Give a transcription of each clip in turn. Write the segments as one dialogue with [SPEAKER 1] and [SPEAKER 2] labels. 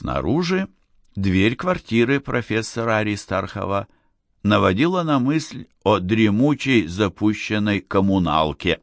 [SPEAKER 1] Снаружи дверь квартиры профессора Аристархова наводила на мысль о дремучей запущенной коммуналке.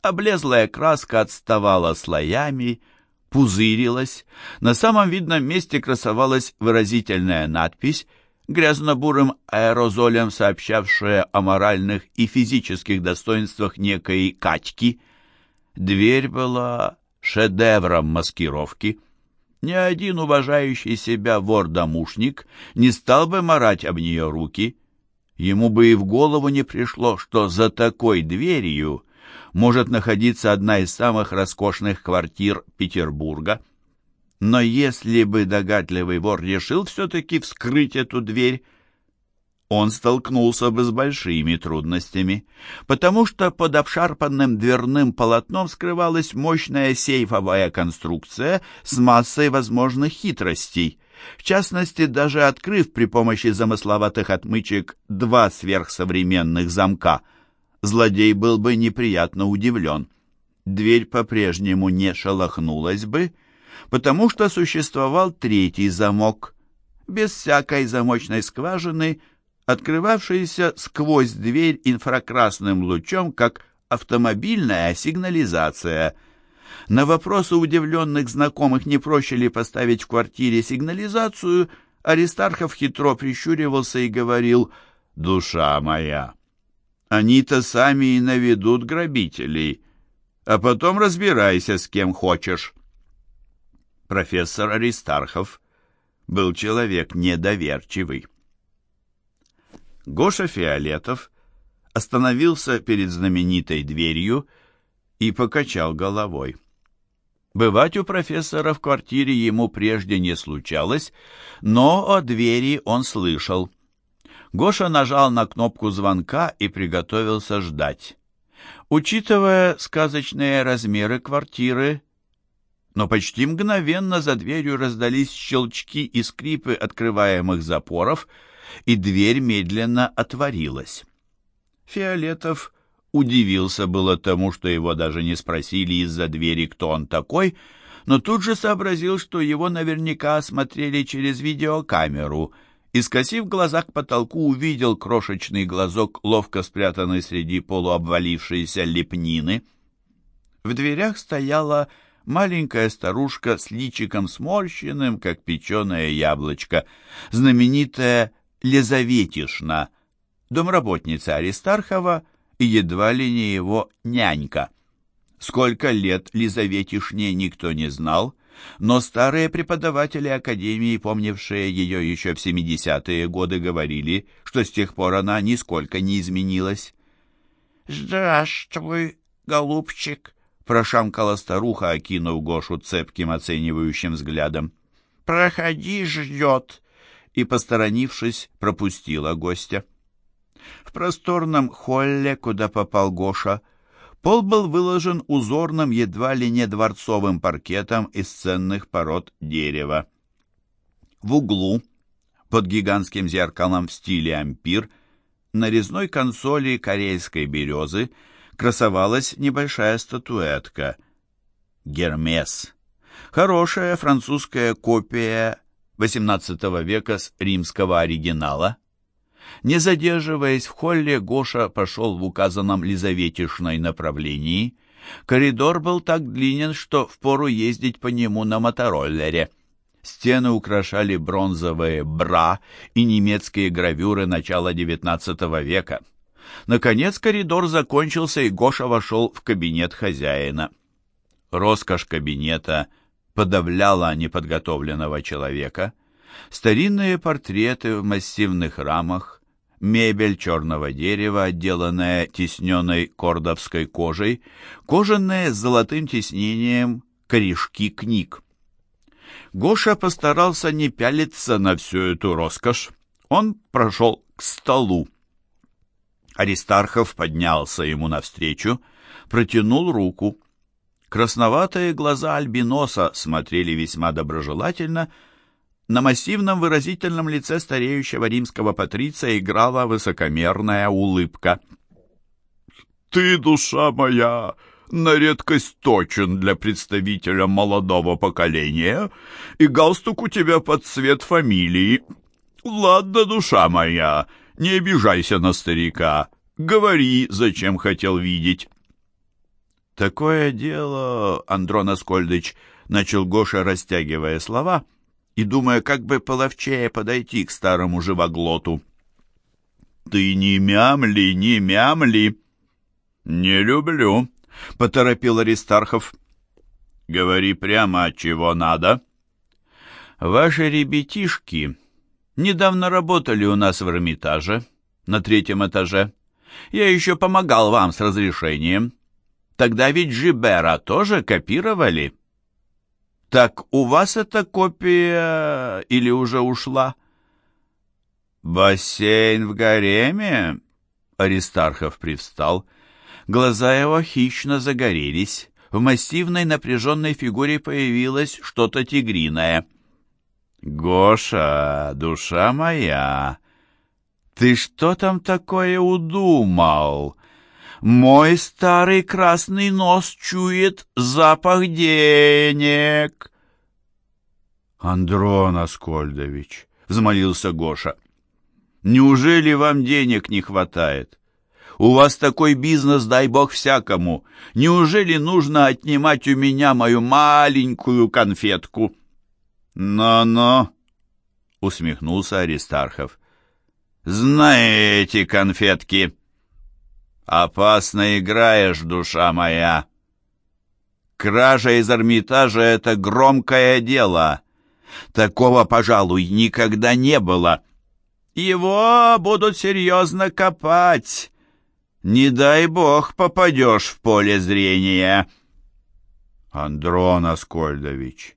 [SPEAKER 1] Облезлая краска отставала слоями, пузырилась. На самом видном месте красовалась выразительная надпись, грязно-бурым аэрозолем сообщавшая о моральных и физических достоинствах некой Катьки. Дверь была шедевром маскировки. Ни один уважающий себя вор-домушник не стал бы марать об нее руки. Ему бы и в голову не пришло, что за такой дверью может находиться одна из самых роскошных квартир Петербурга. Но если бы догадливый вор решил все-таки вскрыть эту дверь, он столкнулся бы с большими трудностями, потому что под обшарпанным дверным полотном скрывалась мощная сейфовая конструкция с массой возможных хитростей. В частности, даже открыв при помощи замысловатых отмычек два сверхсовременных замка, злодей был бы неприятно удивлен. Дверь по-прежнему не шелохнулась бы, потому что существовал третий замок. Без всякой замочной скважины – открывавшийся сквозь дверь инфракрасным лучом, как автомобильная сигнализация. На вопросы удивленных знакомых, не проще ли поставить в квартире сигнализацию, Аристархов хитро прищуривался и говорил «Душа моя, они-то сами и наведут грабителей, а потом разбирайся с кем хочешь». Профессор Аристархов был человек недоверчивый. Гоша Фиолетов остановился перед знаменитой дверью и покачал головой. Бывать у профессора в квартире ему прежде не случалось, но о двери он слышал. Гоша нажал на кнопку звонка и приготовился ждать. Учитывая сказочные размеры квартиры, но почти мгновенно за дверью раздались щелчки и скрипы открываемых запоров — и дверь медленно отворилась. Фиолетов удивился было тому, что его даже не спросили из-за двери, кто он такой, но тут же сообразил, что его наверняка осмотрели через видеокамеру, и, скосив глаза к потолку, увидел крошечный глазок, ловко спрятанный среди полуобвалившейся лепнины. В дверях стояла маленькая старушка с личиком сморщенным, как печеное яблочко, знаменитая Лизаветишна, домработница Аристархова и едва ли не его нянька. Сколько лет Лизаветишне никто не знал, но старые преподаватели Академии, помнившие ее еще в 70-е годы, говорили, что с тех пор она нисколько не изменилась.
[SPEAKER 2] «Здравствуй, голубчик!» — прошамкала старуха, окинув Гошу цепким оценивающим взглядом. «Проходи, ждет!» И, посторонившись, пропустила гостя. В просторном холле, куда попал Гоша, пол был выложен узорным, едва ли не дворцовым паркетом из ценных пород дерева. В углу, под гигантским зеркалом в стиле ампир, на резной консоли корейской березы красовалась небольшая статуэтка «Гермес». Хорошая французская копия XVIII века с римского оригинала. Не задерживаясь в холле, Гоша пошел в указанном Лизаветишной направлении. Коридор был так длинен, что впору ездить по нему на мотороллере. Стены украшали бронзовые бра и немецкие гравюры начала XIX века. Наконец коридор закончился, и Гоша вошел в кабинет хозяина. Роскошь кабинета — подавляла неподготовленного человека. Старинные портреты в массивных рамах, мебель черного дерева, отделанная тисненной кордовской кожей, кожаные с золотым тиснением корешки книг. Гоша постарался не пялиться на всю эту роскошь. Он прошел к столу. Аристархов поднялся ему навстречу, протянул руку. Красноватые глаза альбиноса смотрели весьма доброжелательно. На массивном выразительном лице стареющего римского патриция играла высокомерная улыбка.
[SPEAKER 3] «Ты, душа моя,
[SPEAKER 1] на редкость точен для представителя молодого поколения, и галстук у тебя под цвет фамилии. Ладно, душа моя, не обижайся на старика, говори, зачем хотел видеть».
[SPEAKER 2] «Такое дело, Андрон Аскольдыч», — начал Гоша, растягивая слова и думая, как бы половчее подойти к старому живоглоту.
[SPEAKER 1] «Ты не мямли, не мямли!» «Не люблю», — поторопил Аристархов. «Говори прямо, чего надо».
[SPEAKER 2] «Ваши ребятишки недавно работали у нас в Эрмитаже, на третьем этаже. Я еще помогал вам с разрешением. Тогда ведь Жибера тоже копировали. Так у вас эта копия или уже ушла? Бассейн в гареме? Аристархов привстал. Глаза его хищно загорелись. В массивной напряженной фигуре появилось что-то тигриное. «Гоша, душа моя, ты что там такое удумал?» Мой старый красный нос чует запах денег.
[SPEAKER 1] Андрон Аскольдович, взмолился Гоша, неужели вам денег не хватает? У вас такой бизнес, дай бог всякому. Неужели нужно отнимать у меня мою маленькую конфетку? Но-но, усмехнулся Аристархов. Знаете конфетки. «Опасно играешь, душа моя!» «Кража из Эрмитажа — это громкое дело. Такого, пожалуй, никогда не было. Его будут серьезно копать. Не дай бог попадешь в поле зрения».
[SPEAKER 2] «Андрон Аскольдович,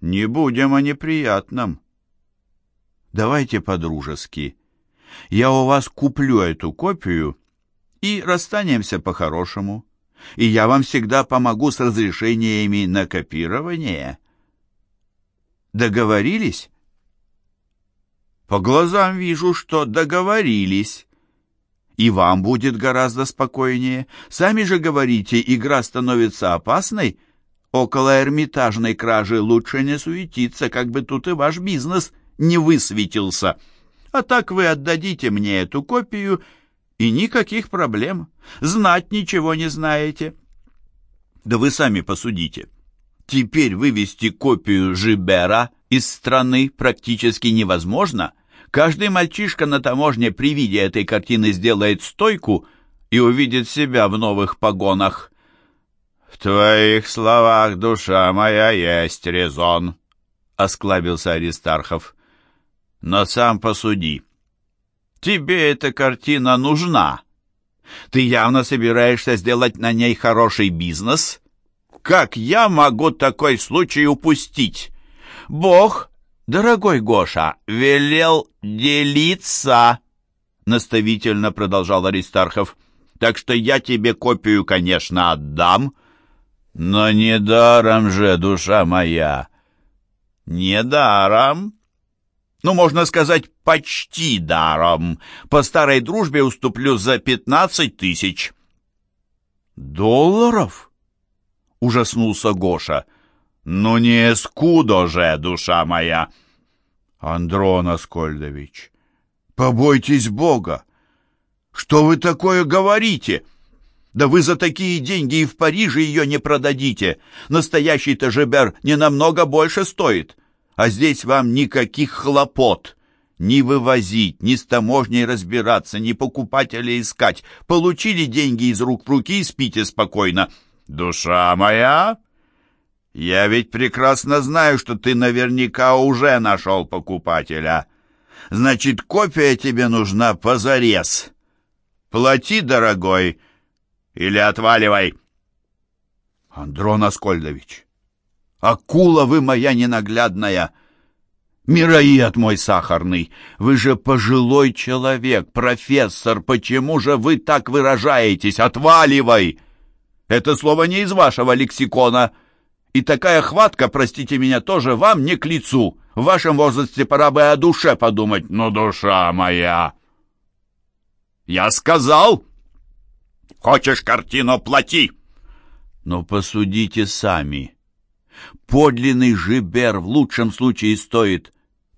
[SPEAKER 2] не будем о неприятном. Давайте по-дружески. Я у вас куплю эту копию» и расстанемся по-хорошему. И я вам всегда помогу с разрешениями на копирование. Договорились? По глазам вижу, что договорились. И вам будет гораздо спокойнее. Сами же говорите, игра становится опасной. Около эрмитажной кражи лучше не суетиться, как бы тут и ваш бизнес не высветился. А так вы отдадите мне эту копию — и никаких проблем. Знать ничего не знаете. Да вы сами посудите. Теперь вывести копию Жибера из страны практически невозможно. Каждый мальчишка на таможне при виде этой картины сделает стойку и увидит себя в новых погонах.
[SPEAKER 1] «В твоих словах, душа моя, есть резон», — осклабился Аристархов. «Но сам посуди. Тебе эта картина нужна. Ты явно собираешься сделать на ней хороший бизнес. Как я могу такой случай упустить? Бог, дорогой Гоша, велел делиться, наставительно продолжал Аристархов. Так что я тебе копию, конечно, отдам, но не даром же, душа моя. Не даром, ну, можно сказать, почти даром. По старой дружбе уступлю за пятнадцать тысяч».
[SPEAKER 2] «Долларов?» — ужаснулся Гоша.
[SPEAKER 1] «Ну не скудо же, душа моя!»
[SPEAKER 2] «Андрон Аскольдович, побойтесь Бога! Что вы такое говорите?» Да вы за такие деньги и в Париже ее не продадите. Настоящий-то Жебер не намного больше стоит а здесь вам никаких хлопот. Ни вывозить, ни с таможней разбираться, ни покупателя искать. Получили деньги из рук в руки и спите спокойно.
[SPEAKER 1] Душа моя, я ведь прекрасно знаю, что ты наверняка уже нашел покупателя. Значит, копия тебе нужна позарез. Плати, дорогой, или отваливай.
[SPEAKER 2] Андрон Аскольдович, Акула вы моя ненаглядная! Мироед мой сахарный, вы же пожилой человек, профессор, почему же вы так выражаетесь? Отваливай! Это слово не из вашего лексикона. И такая хватка, простите меня, тоже вам не к лицу. В вашем возрасте пора бы о душе подумать.
[SPEAKER 1] Но душа моя... Я сказал! Хочешь картину — плати! Но посудите сами. Подлинный жибер в лучшем случае стоит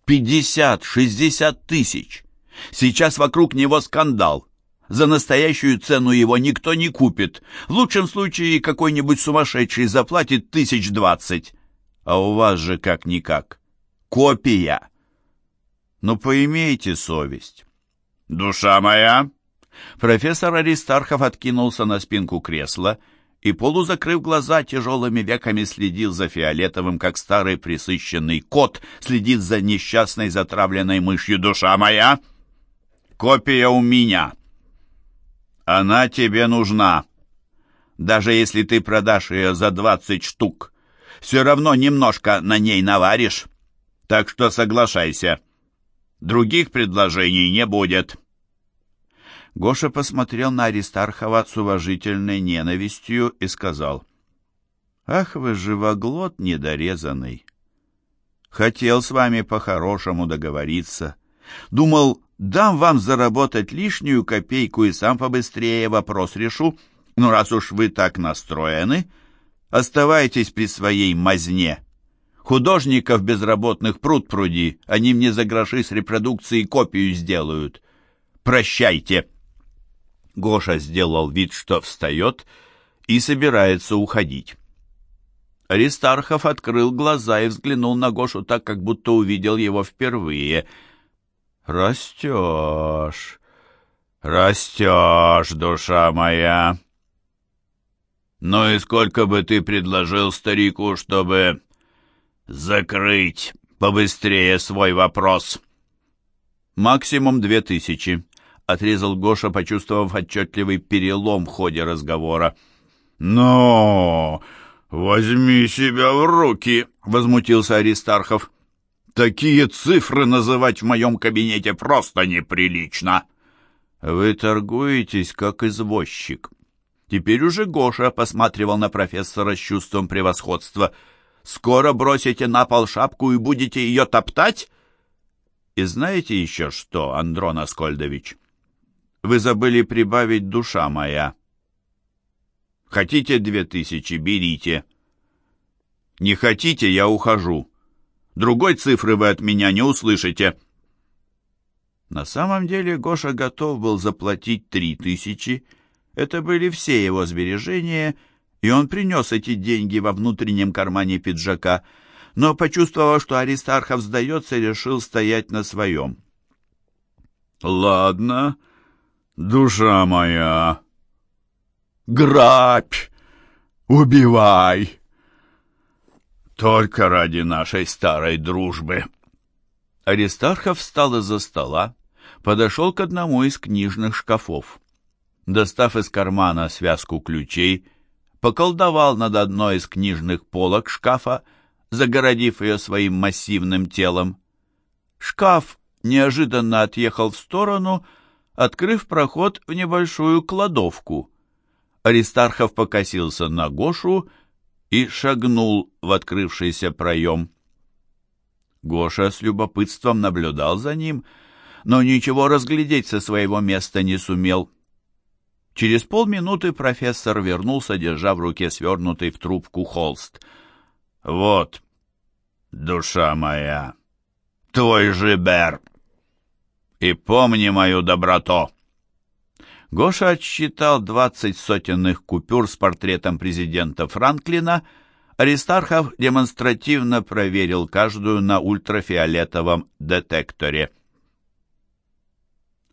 [SPEAKER 1] 50-60 тысяч. Сейчас вокруг него скандал. За настоящую цену его никто не купит. В лучшем случае какой-нибудь сумасшедший заплатит тысяч двадцать. А у вас же как-никак. Копия. Ну, поимейте совесть.
[SPEAKER 2] Душа моя!
[SPEAKER 1] Профессор Аристархов откинулся на спинку кресла и, полузакрыв глаза, тяжелыми веками следил за фиолетовым, как старый присыщенный кот следит за несчастной затравленной мышью. «Душа моя! Копия у меня! Она тебе нужна! Даже если ты продашь ее за двадцать штук, все равно немножко на ней наваришь, так что соглашайся. Других предложений не будет». Гоша посмотрел на Аристархова с уважительной ненавистью и сказал, «Ах вы, живоглот недорезанный! Хотел с вами по-хорошему договориться. Думал, дам вам заработать лишнюю копейку и сам побыстрее вопрос решу. Но раз уж вы так настроены, оставайтесь при своей мазне. Художников безработных пруд пруди, они мне за гроши с репродукцией копию сделают. Прощайте!» Гоша сделал вид, что встает и собирается уходить. Аристархов открыл глаза и взглянул на Гошу так, как будто увидел его впервые. «Растешь, растешь, душа моя!» «Ну и сколько бы ты предложил старику, чтобы закрыть побыстрее свой вопрос?» «Максимум две тысячи», отрезал Гоша, почувствовав отчетливый перелом в ходе разговора.
[SPEAKER 2] «Но возьми себя в руки!» — возмутился Аристархов. «Такие цифры называть в моем кабинете просто неприлично!»
[SPEAKER 1] «Вы торгуетесь, как извозчик». Теперь уже Гоша посматривал на профессора с чувством превосходства. «Скоро бросите на пол шапку и будете ее топтать?» «И знаете еще что, Андрон Аскольдович?» Вы забыли прибавить душа моя. Хотите две тысячи, берите. Не хотите, я ухожу. Другой цифры вы от меня не услышите. На самом деле Гоша готов был заплатить три тысячи. Это были все его сбережения, и он принес эти деньги во внутреннем кармане пиджака, но, почувствовав, что Аристархов сдается, решил стоять на своем.
[SPEAKER 2] «Ладно», душа моя, грабь, убивай, только ради нашей старой дружбы.
[SPEAKER 1] Аристархов встал из-за стола, подошел к одному из книжных шкафов. Достав из кармана связку ключей, поколдовал над одной из книжных полок шкафа, загородив ее своим массивным телом. Шкаф неожиданно отъехал в сторону, открыв проход в небольшую кладовку. Аристархов покосился на Гошу и шагнул в открывшийся проем. Гоша с любопытством наблюдал за ним, но ничего разглядеть со своего места не сумел. Через полминуты профессор вернулся, держа в руке свернутый в трубку холст.
[SPEAKER 2] «Вот, душа моя, твой же Бер!» И помни мою доброту!»
[SPEAKER 1] Гоша отсчитал двадцать сотенных купюр с портретом президента Франклина. Аристархов демонстративно проверил каждую на ультрафиолетовом детекторе.